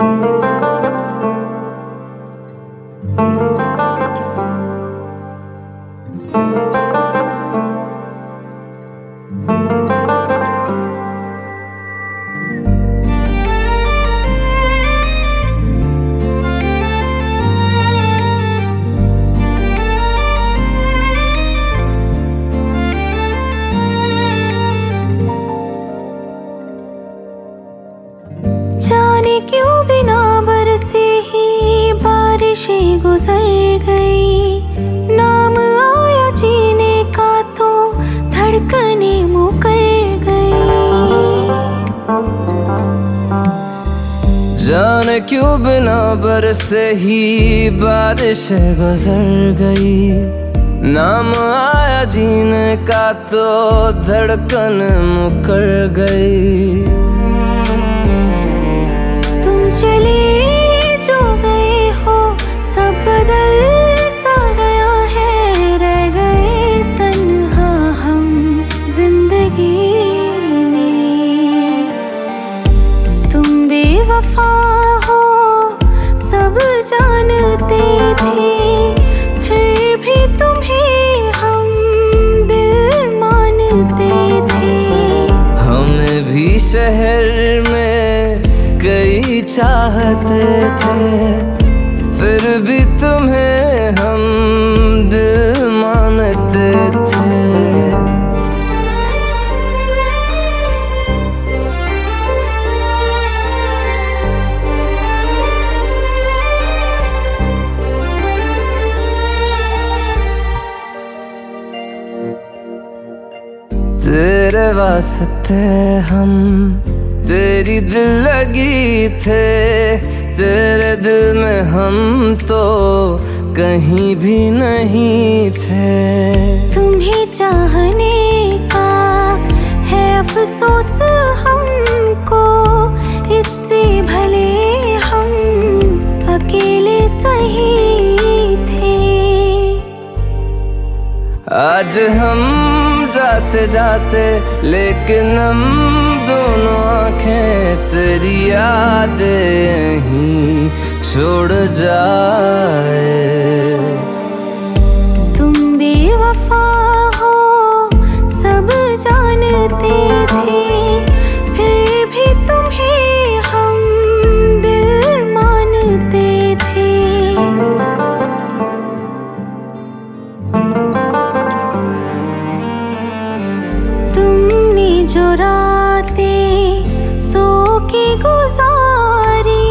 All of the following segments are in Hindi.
जाने जाने क्यों बिना बरसे ही बारिश गुजर गई? नाम आया जीने का तो धड़कन मुकर गई। तुम चले जानते थे, फिर भी तुम्हें हम दिल हम भी शहर में कई चाहते थे, फिर भी तेरे वास्ते हम। तेरी दिल लगी थे तेरे दिल में हम तो कहीं भी नहीं थे। तुम्हें चाहने का है अफसोस हमको इससे भले हम अकेले सही थे। आज हम जाते जाते, लेकिन हम दोनों आँखें तेरी याद यहीं छोड़ जाए। तुम बेवफा हो, सब जानते जो सो के गुजारी,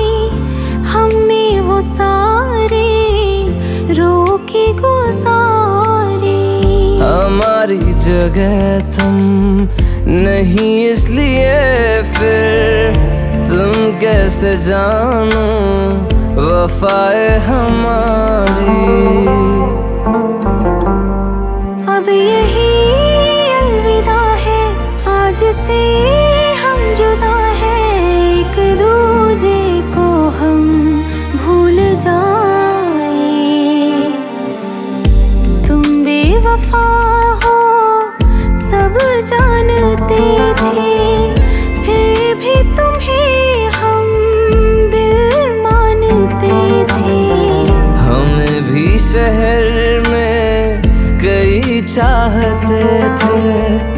हमने वो सारे रो के गुजारी। हमारी जगह तुम नहीं, इसलिए फिर तुम कैसे जानो, वफाए हमारी। फिर भी तुम्हें हम दिल मानते थे। हम भी शहर में कई चाहते थे।